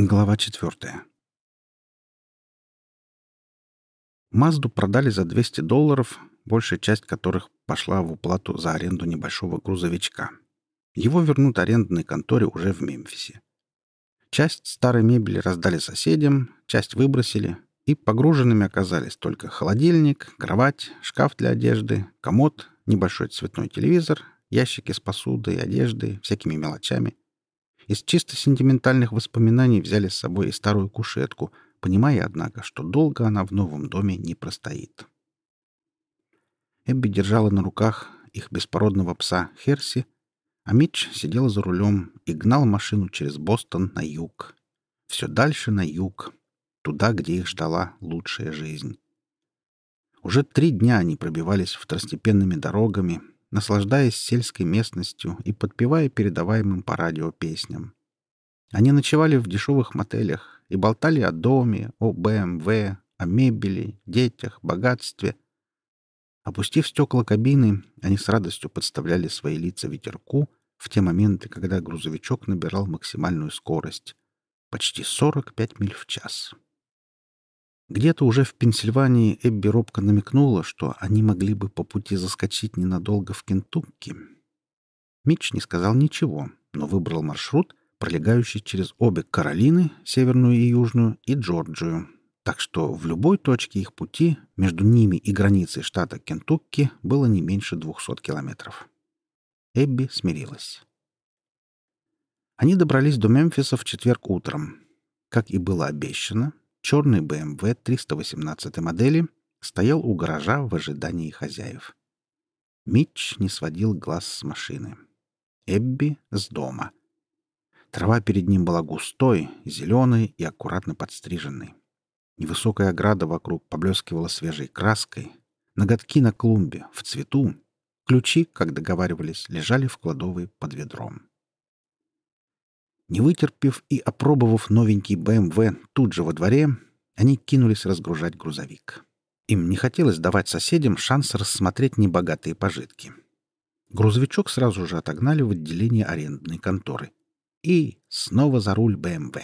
Глава четвертая. Мазду продали за 200 долларов, большая часть которых пошла в уплату за аренду небольшого грузовичка. Его вернут арендной конторе уже в Мемфисе. Часть старой мебели раздали соседям, часть выбросили, и погруженными оказались только холодильник, кровать, шкаф для одежды, комод, небольшой цветной телевизор, ящики с посудой, одеждой, всякими мелочами — из чисто сентиментальных воспоминаний взяли с собой и старую кушетку, понимая, однако, что долго она в новом доме не простоит. Эбби держала на руках их беспородного пса Херси, а Митч сидел за рулем и гнал машину через Бостон на юг. Все дальше на юг, туда, где их ждала лучшая жизнь. Уже три дня они пробивались второстепенными дорогами, наслаждаясь сельской местностью и подпевая передаваемым по радио песням. Они ночевали в дешевых мотелях и болтали о доме, о БМВ, о мебели, детях, богатстве. Опустив стекла кабины, они с радостью подставляли свои лица ветерку в те моменты, когда грузовичок набирал максимальную скорость — почти 45 миль в час. Где-то уже в Пенсильвании Эбби робко намекнула, что они могли бы по пути заскочить ненадолго в Кентукки. Митч не сказал ничего, но выбрал маршрут, пролегающий через обе Каролины, северную и южную, и Джорджию. Так что в любой точке их пути между ними и границей штата Кентукки было не меньше 200 километров. Эбби смирилась. Они добрались до Мемфиса в четверг утром. Как и было обещано, черный BMW 318 модели стоял у гаража в ожидании хозяев. Митч не сводил глаз с машины. Эбби — с дома. Трава перед ним была густой, зеленой и аккуратно подстриженной. Невысокая ограда вокруг поблескивала свежей краской. Ноготки на клумбе, в цвету. Ключи, как договаривались, лежали в кладовой под ведром. Не вытерпев и опробовав новенький БМВ тут же во дворе, они кинулись разгружать грузовик. Им не хотелось давать соседям шанс рассмотреть небогатые пожитки. Грузовичок сразу же отогнали в отделение арендной конторы. И снова за руль БМВ.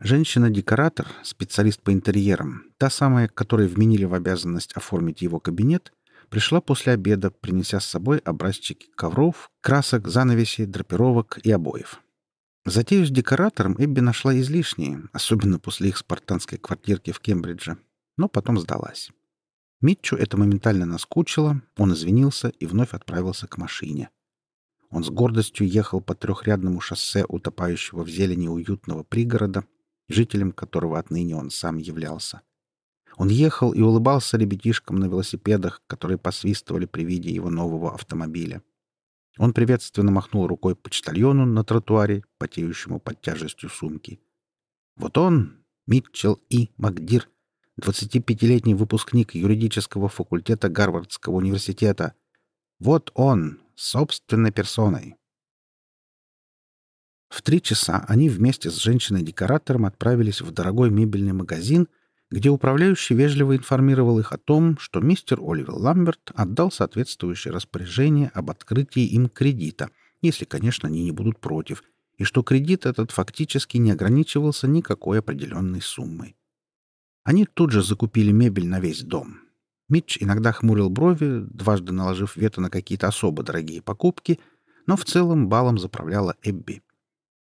Женщина-декоратор, специалист по интерьерам, та самая, которой вменили в обязанность оформить его кабинет, пришла после обеда, принеся с собой образчики ковров, красок, занавесей, драпировок и обоев. Затею с декоратором Эбби нашла излишней, особенно после их спартанской квартирки в Кембридже, но потом сдалась. Митчу это моментально наскучило, он извинился и вновь отправился к машине. Он с гордостью ехал по трехрядному шоссе утопающего в зелени уютного пригорода, жителем которого отныне он сам являлся. Он ехал и улыбался ребятишкам на велосипедах, которые посвистывали при виде его нового автомобиля. Он приветственно махнул рукой почтальону на тротуаре, потеющему под тяжестью сумки. Вот он, Митчелл И. Макдир, 25-летний выпускник юридического факультета Гарвардского университета. Вот он, собственной персоной. В три часа они вместе с женщиной-декоратором отправились в дорогой мебельный магазин — где управляющий вежливо информировал их о том, что мистер Оливер Ламберт отдал соответствующее распоряжение об открытии им кредита, если, конечно, они не будут против, и что кредит этот фактически не ограничивался никакой определенной суммой. Они тут же закупили мебель на весь дом. Митч иногда хмурил брови, дважды наложив вето на какие-то особо дорогие покупки, но в целом балом заправляла Эбби.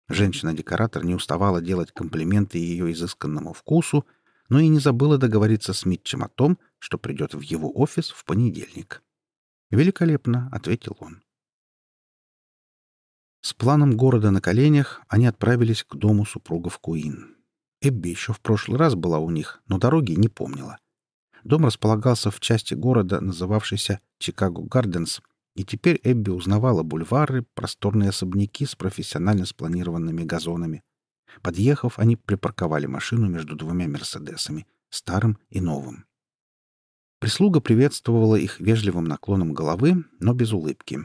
Женщина-декоратор не уставала делать комплименты ее изысканному вкусу, но и не забыла договориться с Митчем о том, что придет в его офис в понедельник. «Великолепно», — ответил он. С планом города на коленях они отправились к дому супругов Куин. Эбби еще в прошлый раз была у них, но дороги не помнила. Дом располагался в части города, называвшейся Чикаго Гарденс, и теперь Эбби узнавала бульвары, просторные особняки с профессионально спланированными газонами — Подъехав, они припарковали машину между двумя «Мерседесами», старым и новым. Прислуга приветствовала их вежливым наклоном головы, но без улыбки.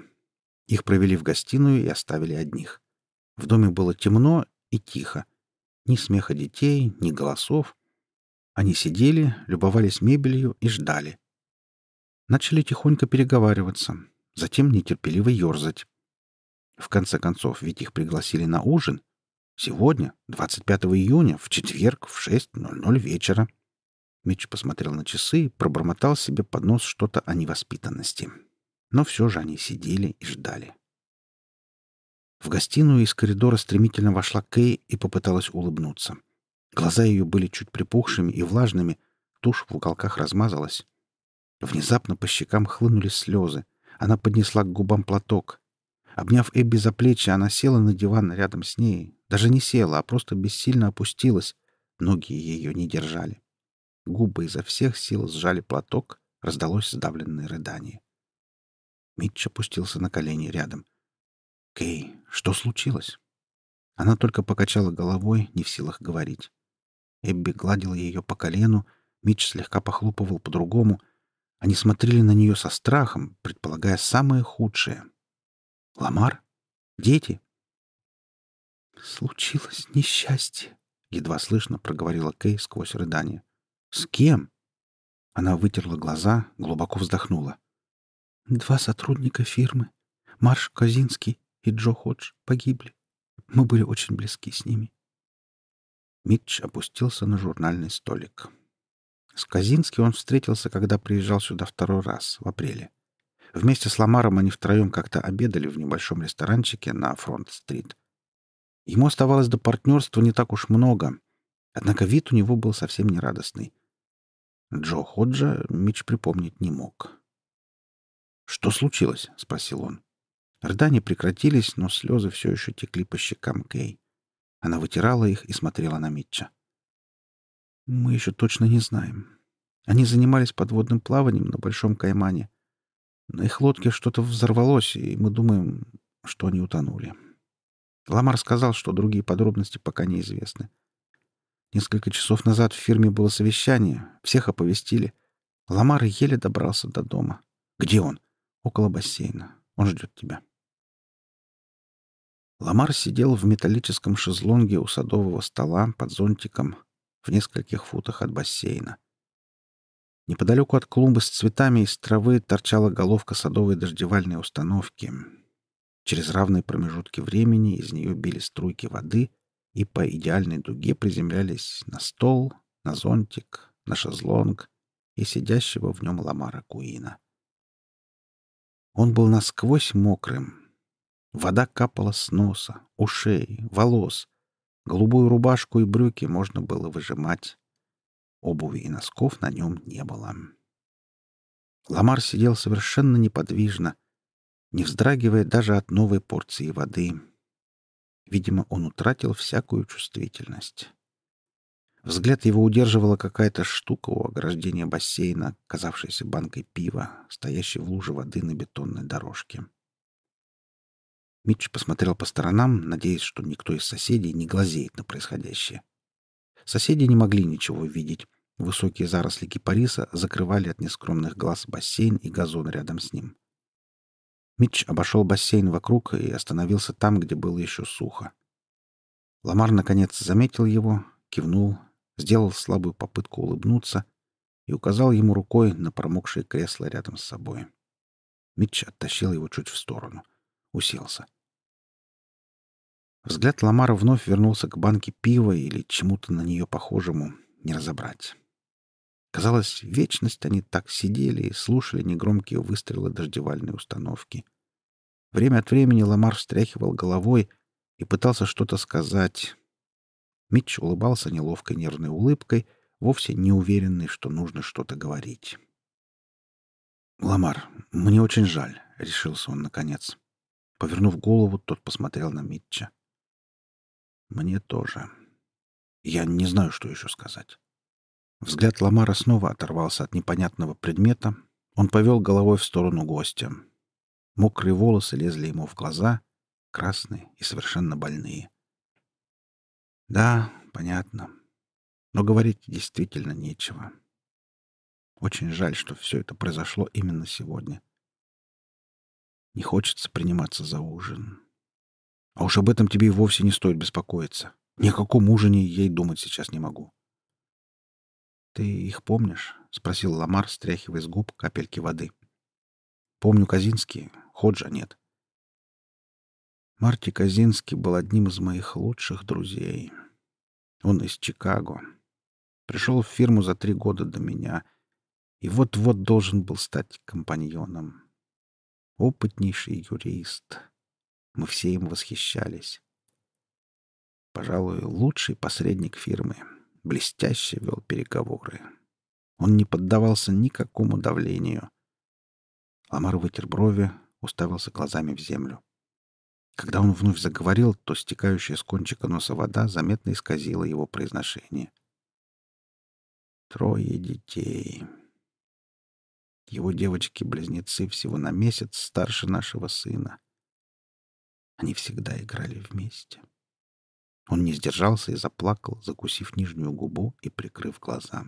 Их провели в гостиную и оставили одних. В доме было темно и тихо. Ни смеха детей, ни голосов. Они сидели, любовались мебелью и ждали. Начали тихонько переговариваться, затем нетерпеливо ерзать. В конце концов, ведь их пригласили на ужин, Сегодня, 25 июня, в четверг в 6.00 вечера. Митч посмотрел на часы и пробормотал себе под нос что-то о невоспитанности. Но все же они сидели и ждали. В гостиную из коридора стремительно вошла Кей и попыталась улыбнуться. Глаза ее были чуть припухшими и влажными, тушь в уголках размазалась. Внезапно по щекам хлынули слезы. Она поднесла к губам платок. Обняв Эбби за плечи, она села на диван рядом с ней. Даже не села, а просто бессильно опустилась. Ноги ее не держали. Губы изо всех сил сжали платок, раздалось сдавленное рыдание. Митч опустился на колени рядом. «Кей, что случилось?» Она только покачала головой, не в силах говорить. Эбби гладила ее по колену, Митч слегка похлопывал по-другому. Они смотрели на нее со страхом, предполагая самое худшее. «Ламар? Дети?» «Случилось несчастье», — едва слышно проговорила Кей сквозь рыдание. «С кем?» Она вытерла глаза, глубоко вздохнула. «Два сотрудника фирмы, Марш Казинский и Джо Ходж, погибли. Мы были очень близки с ними». Митч опустился на журнальный столик. С Казински он встретился, когда приезжал сюда второй раз, в апреле. Вместе с Ламаром они втроем как-то обедали в небольшом ресторанчике на Фронт-стрит. Ему оставалось до партнерства не так уж много, однако вид у него был совсем не радостный. Джо Ходжа Митч припомнить не мог. «Что случилось?» — спросил он. Рыдания прекратились, но слезы все еще текли по щекам Кей. Она вытирала их и смотрела на Митча. «Мы еще точно не знаем. Они занимались подводным плаванием на Большом Каймане. На их лодке что-то взорвалось, и мы думаем, что они утонули. Ламар сказал, что другие подробности пока неизвестны. Несколько часов назад в фирме было совещание, всех оповестили. Ламар еле добрался до дома. Где он? Около бассейна. Он ждет тебя. Ламар сидел в металлическом шезлонге у садового стола под зонтиком в нескольких футах от бассейна. Неподалеку от клумбы с цветами из травы торчала головка садовой дождевальной установки. Через равные промежутки времени из нее били струйки воды и по идеальной дуге приземлялись на стол, на зонтик, на шезлонг и сидящего в нем Ламара Куина. Он был насквозь мокрым, Вода капала с носа, ушей, волос. Голубую рубашку и брюки можно было выжимать. Обуви и носков на нем не было. Ламар сидел совершенно неподвижно, не вздрагивая даже от новой порции воды. Видимо, он утратил всякую чувствительность. Взгляд его удерживала какая-то штука у ограждения бассейна, казавшаяся банкой пива, стоящей в луже воды на бетонной дорожке. Митч посмотрел по сторонам, надеясь, что никто из соседей не глазеет на происходящее. Соседи не могли ничего видеть. Высокие заросли кипариса закрывали от нескромных глаз бассейн и газон рядом с ним. Митч обошел бассейн вокруг и остановился там, где было еще сухо. Ламар, наконец, заметил его, кивнул, сделал слабую попытку улыбнуться и указал ему рукой на промокшее кресло рядом с собой. Митч оттащил его чуть в сторону — уселся. Взгляд Ламара вновь вернулся к банке пива или чему-то на нее похожему, не разобрать. Казалось, вечность они так сидели и слушали негромкие выстрелы дождевальной установки. Время от времени Ламар встряхивал головой и пытался что-то сказать. Митч улыбался неловкой нервной улыбкой, вовсе не уверенный, что нужно что-то говорить. «Ламар, мне очень жаль», — решился он наконец. Повернув голову, тот посмотрел на Митча. «Мне тоже. Я не знаю, что еще сказать». Взгляд Ламара снова оторвался от непонятного предмета. Он повел головой в сторону гостя. Мокрые волосы лезли ему в глаза, красные и совершенно больные. «Да, понятно. Но говорить действительно нечего. Очень жаль, что все это произошло именно сегодня. Не хочется приниматься за ужин. А уж об этом тебе и вовсе не стоит беспокоиться. Ни о каком ужине и думать сейчас не могу. «Ты их помнишь?» — спросил Ламар, стряхивая с губ капельки воды. «Помню Казинский, Ходжа нет». Марти Казинский был одним из моих лучших друзей. Он из Чикаго. Пришел в фирму за три года до меня и вот-вот должен был стать компаньоном. Опытнейший юрист. Мы все им восхищались. Пожалуй, лучший посредник фирмы. Блестяще вел переговоры. Он не поддавался никакому давлению. Ламар вытер брови, уставился глазами в землю. Когда он вновь заговорил, то стекающая с кончика носа вода заметно исказила его произношение. Трое детей. Его девочки-близнецы всего на месяц старше нашего сына. Они всегда играли вместе. Он не сдержался и заплакал, закусив нижнюю губу и прикрыв глаза.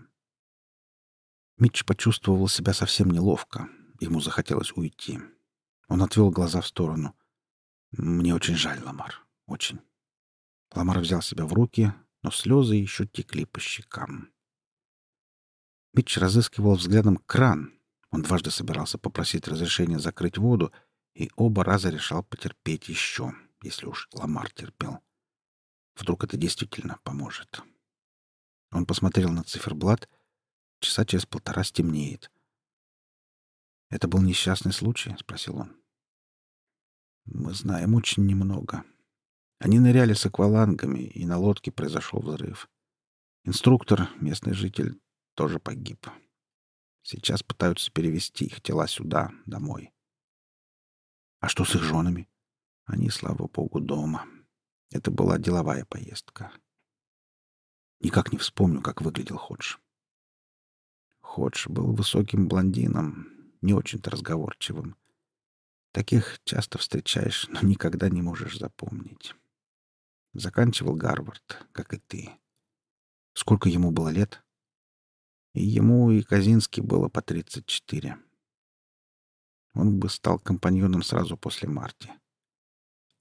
Митч почувствовал себя совсем неловко. Ему захотелось уйти. Он отвел глаза в сторону. «Мне очень жаль, Ламар. Очень». Ламар взял себя в руки, но слезы еще текли по щекам. Митч разыскивал взглядом кран. Он дважды собирался попросить разрешения закрыть воду, и оба раза решал потерпеть еще, если уж Ламар терпел. Вдруг это действительно поможет. Он посмотрел на циферблат. Часа через полтора стемнеет. «Это был несчастный случай?» — спросил он. «Мы знаем очень немного. Они ныряли с аквалангами, и на лодке произошел взрыв. Инструктор, местный житель, тоже погиб. Сейчас пытаются перевести их тела сюда, домой. А что с их женами? Они, слава богу, дома. Это была деловая поездка. Никак не вспомню, как выглядел Ходж. Ходж был высоким блондином, не очень-то разговорчивым. Таких часто встречаешь, но никогда не можешь запомнить. Заканчивал Гарвард, как и ты. Сколько ему было лет? И ему, и Казински было по 34 он бы стал компаньоном сразу после Марти.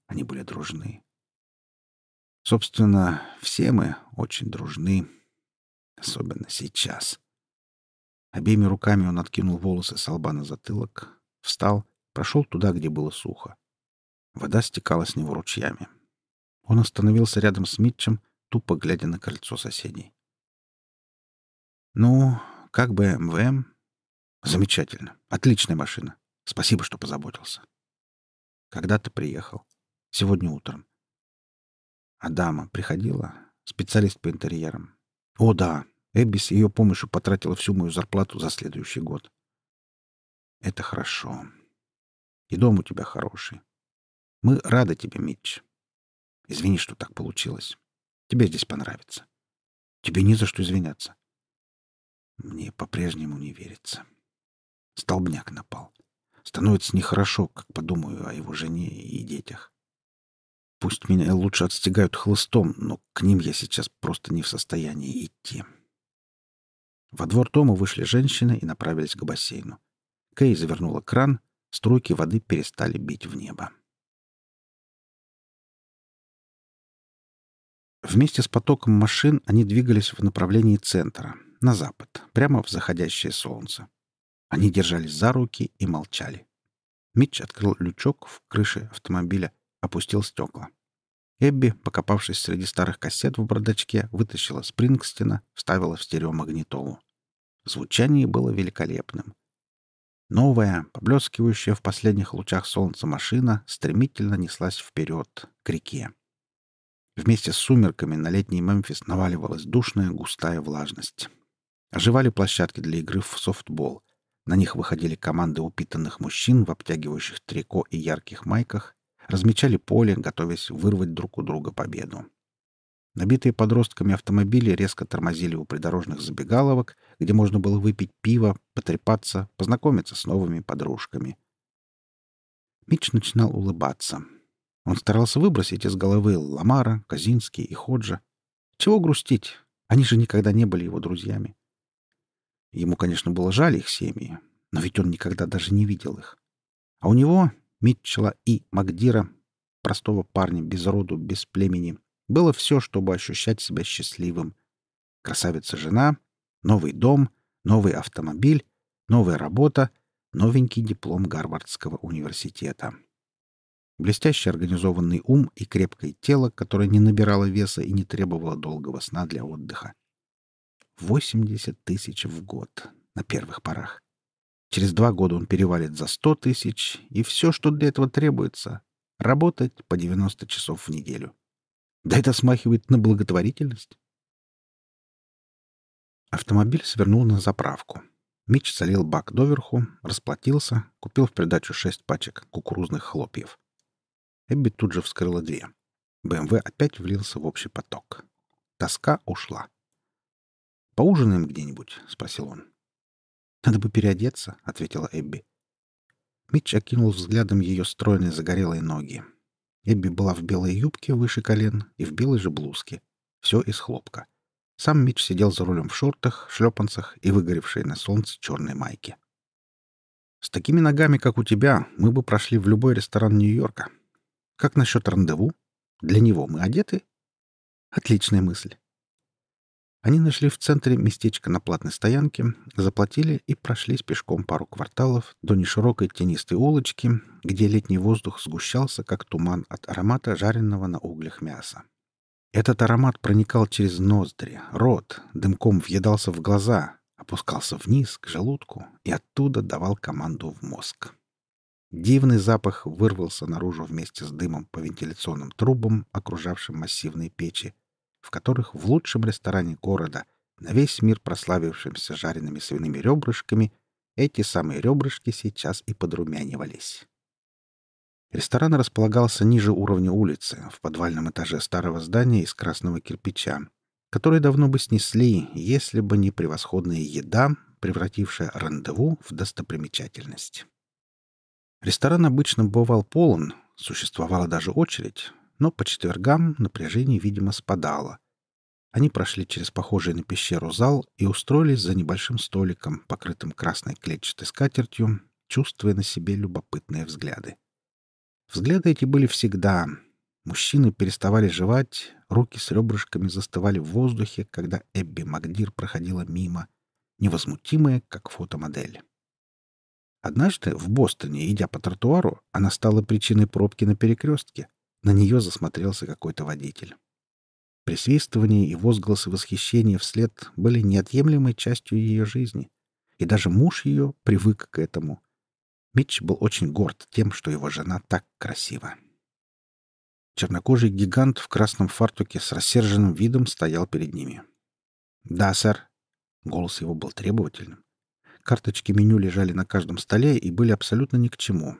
Они были дружны. Собственно, все мы очень дружны, особенно сейчас. Обеими руками он откинул волосы с лба на затылок, встал, прошел туда, где было сухо. Вода стекала с него ручьями. Он остановился рядом с Митчем, тупо глядя на кольцо соседей. «Ну, как бы МВМ?» «Замечательно. Отличная машина. Спасибо, что позаботился. Когда ты приехал? Сегодня утром. Адама приходила? Специалист по интерьерам. О, да. Эбби с ее помощью потратила всю мою зарплату за следующий год. Это хорошо. И дом у тебя хороший. Мы рады тебе, Митч. Извини, что так получилось. Тебе здесь понравится. Тебе не за что извиняться. Мне по-прежнему не верится. Столбняк напал. Становится нехорошо, как подумаю о его жене и детях. Пусть меня лучше отстегают хлыстом, но к ним я сейчас просто не в состоянии идти. Во двор дома вышли женщины и направились к бассейну. Кэй завернула кран, струйки воды перестали бить в небо. Вместе с потоком машин они двигались в направлении центра, на запад, прямо в заходящее солнце. Они держались за руки и молчали. Митч открыл лючок в крыше автомобиля, опустил стекла. Эбби, покопавшись среди старых кассет в бардачке, вытащила Спрингстина, вставила в стереомагнитолу. Звучание было великолепным. Новая, поблескивающая в последних лучах солнца машина стремительно неслась вперед, к реке. Вместе с сумерками на летний Мемфис наваливалась душная густая влажность. Оживали площадки для игры в софтбол. На них выходили команды упитанных мужчин в обтягивающих трико и ярких майках, размечали поле, готовясь вырвать друг у друга победу. Набитые подростками автомобили резко тормозили у придорожных забегаловок, где можно было выпить пиво, потрепаться, познакомиться с новыми подружками. Мич начинал улыбаться. Он старался выбросить из головы Ламара, Казинский и Ходжа. Чего грустить? Они же никогда не были его друзьями. Ему, конечно, было жаль их семьи, но ведь он никогда даже не видел их. А у него, Митчелла и Магдира, простого парня без роду, без племени, было все, чтобы ощущать себя счастливым. Красавица-жена, новый дом, новый автомобиль, новая работа, новенький диплом Гарвардского университета. блестяще организованный ум и крепкое тело, которое не набирало веса и не требовало долгого сна для отдыха. 80 тысяч в год на первых порах. Через два года он перевалит за 100 тысяч, и все, что для этого требуется — работать по 90 часов в неделю. Да это смахивает на благотворительность. Автомобиль свернул на заправку. Мич залил бак доверху, расплатился, купил в придачу шесть пачек кукурузных хлопьев. Эбби тут же вскрыла две. БМВ опять влился в общий поток. Тоска ушла. «Поужинаем где-нибудь?» — спросил он. «Надо бы переодеться», — ответила Эбби. Митч окинул взглядом ее стройные загорелые ноги. Эбби была в белой юбке выше колен и в белой же блузке. Все из хлопка. Сам Митч сидел за рулем в шортах, шлепанцах и выгоревшей на солнце черной майке. «С такими ногами, как у тебя, мы бы прошли в любой ресторан Нью-Йорка. Как насчет рандеву? Для него мы одеты?» «Отличная мысль». Они нашли в центре местечко на платной стоянке, заплатили и прошлись пешком пару кварталов до неширокой тенистой улочки, где летний воздух сгущался, как туман от аромата жареного на углях мяса. Этот аромат проникал через ноздри, рот, дымком въедался в глаза, опускался вниз, к желудку, и оттуда давал команду в мозг. Дивный запах вырвался наружу вместе с дымом по вентиляционным трубам, окружавшим массивные печи, в которых в лучшем ресторане города, на весь мир прославившимся жареными свиными ребрышками, эти самые ребрышки сейчас и подрумянивались. Ресторан располагался ниже уровня улицы, в подвальном этаже старого здания из красного кирпича, который давно бы снесли, если бы не превосходная еда, превратившая рандеву в достопримечательность. Ресторан обычно бывал полон, существовала даже очередь, но по четвергам напряжение, видимо, спадало. Они прошли через похожий на пещеру зал и устроились за небольшим столиком, покрытым красной клетчатой скатертью, чувствуя на себе любопытные взгляды. Взгляды эти были всегда. Мужчины переставали жевать, руки с ребрышками застывали в воздухе, когда Эбби Магдир проходила мимо, невозмутимая, как фотомодель. Однажды в Бостоне, идя по тротуару, она стала причиной пробки на перекрестке. На нее засмотрелся какой-то водитель. Присвистывание и возгласы восхищения вслед были неотъемлемой частью ее жизни. И даже муж ее привык к этому — Митч был очень горд тем, что его жена так красива. Чернокожий гигант в красном фартуке с рассерженным видом стоял перед ними. «Да, сэр». Голос его был требовательным. Карточки меню лежали на каждом столе и были абсолютно ни к чему.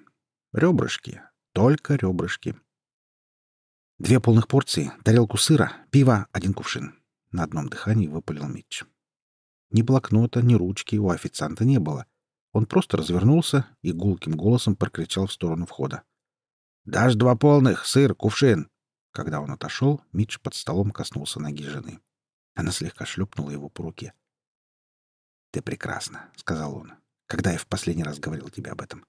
Ребрышки. Только ребрышки. Две полных порции, тарелку сыра, пиво, один кувшин. На одном дыхании выпалил Митч. Ни блокнота, ни ручки у официанта не было. Он просто развернулся и гулким голосом прокричал в сторону входа. «Дашь два полных, сыр, кувшин!» Когда он отошел, Митч под столом коснулся ноги жены. Она слегка шлепнула его по руке. «Ты прекрасна», — сказал он. «Когда я в последний раз говорил тебе об этом?»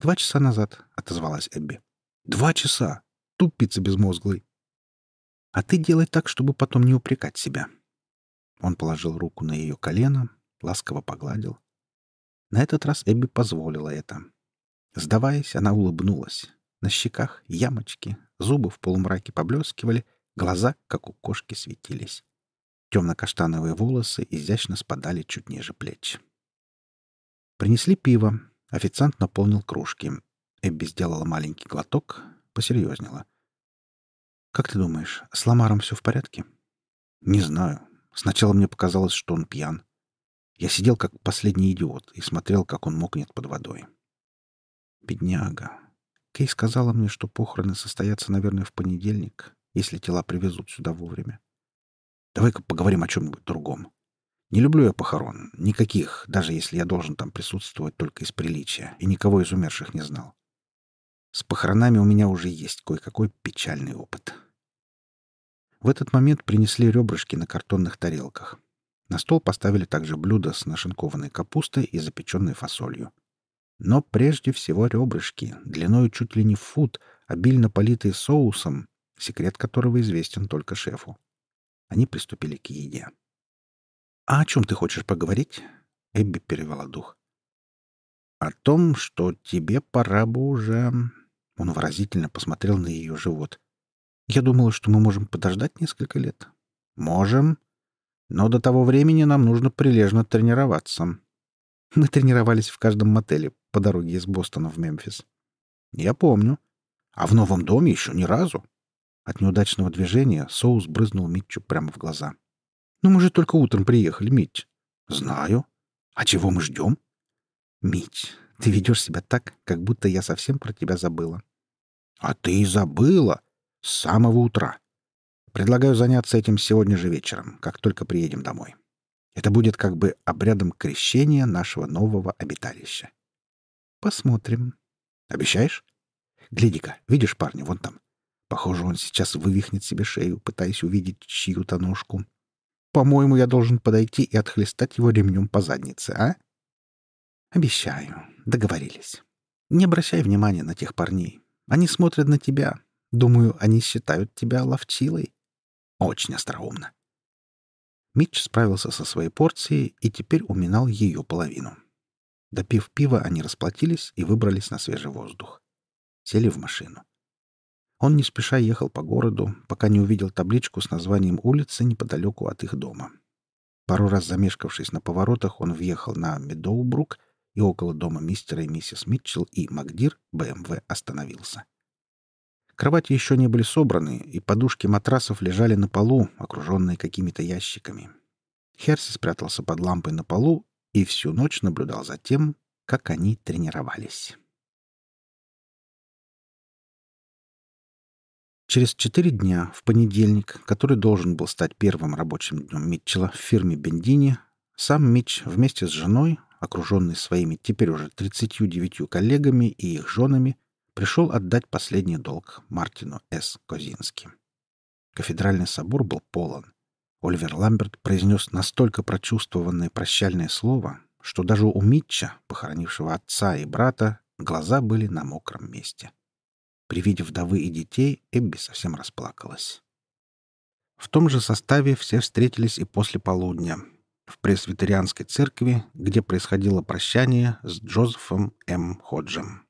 «Два часа назад», — отозвалась Эбби. «Два часа! Тупица безмозглый!» «А ты делай так, чтобы потом не упрекать себя». Он положил руку на ее колено, ласково погладил, на этот раз Эбби позволила это. Сдаваясь, она улыбнулась. На щеках ямочки, зубы в полумраке поблескивали, глаза, как у кошки, светились. Темно-каштановые волосы изящно спадали чуть ниже плеч. Принесли пиво. Официант наполнил кружки. Эбби сделала маленький глоток, посерьезнела. «Как ты думаешь, с Ламаром все в порядке?» «Не знаю. Сначала мне показалось, что он пьян. Я сидел как последний идиот и смотрел, как он мокнет под водой. Бедняга. Кей сказала мне, что похороны состоятся, наверное, в понедельник, если тела привезут сюда вовремя. Давай-ка поговорим о чем-нибудь другом. Не люблю я похорон. Никаких, даже если я должен там присутствовать только из приличия и никого из умерших не знал. С похоронами у меня уже есть кое-какой печальный опыт. В этот момент принесли ребрышки на картонных тарелках. На стол поставили также блюдо с нашинкованной капустой и запеченной фасолью. Но прежде всего ребрышки, длиной чуть ли не фут, обильно политые соусом, секрет которого известен только шефу. Они приступили к еде. «А о чем ты хочешь поговорить?» Эбби перевела дух. «О том, что тебе пора бы уже...» Он выразительно посмотрел на ее живот. «Я думала, что мы можем подождать несколько лет». «Можем. Но до того времени нам нужно прилежно тренироваться». Мы тренировались в каждом мотеле по дороге из Бостона в Мемфис. «Я помню. А в новом доме еще ни разу». От неудачного движения соус брызнул Митчу прямо в глаза. «Ну мы же только утром приехали, Митч». «Знаю. А чего мы ждем?» «Митч, ты ведешь себя так, как будто я совсем про тебя забыла». «А ты и забыла. С самого утра. Предлагаю заняться этим сегодня же вечером, как только приедем домой. Это будет как бы обрядом крещения нашего нового обиталища. Посмотрим. Обещаешь? Гляди-ка, видишь парня вон там? Похоже, он сейчас вывихнет себе шею, пытаясь увидеть чью-то ножку. По-моему, я должен подойти и отхлестать его ремнем по заднице, а? Обещаю. Договорились. Не обращай внимания на тех парней. Они смотрят на тебя. Думаю, они считают тебя ловчилой. Очень остроумно. Митч справился со своей порцией и теперь уминал ее половину. Допив пива, они расплатились и выбрались на свежий воздух. Сели в машину. Он не спеша ехал по городу, пока не увидел табличку с названием улицы неподалеку от их дома. Пару раз замешкавшись на поворотах, он въехал на Медоубрук и около дома мистера и миссис Митчелл и Макдир БМВ остановился. Кровати еще не были собраны, и подушки матрасов лежали на полу, окруженные какими-то ящиками. Херси спрятался под лампой на полу и всю ночь наблюдал за тем, как они тренировались. Через четыре дня, в понедельник, который должен был стать первым рабочим днем Митчелла в фирме Бендини, сам Митч вместе с женой, окруженный своими теперь уже 39 коллегами и их женами, пришел отдать последний долг Мартину С. Козински. Кафедральный собор был полон. Оливер Ламберт произнес настолько прочувствованное прощальное слово, что даже у Митча, похоронившего отца и брата, глаза были на мокром месте. При виде вдовы и детей Эбби совсем расплакалась. В том же составе все встретились и после полудня, в пресвитерианской церкви, где происходило прощание с Джозефом М. Ходжем.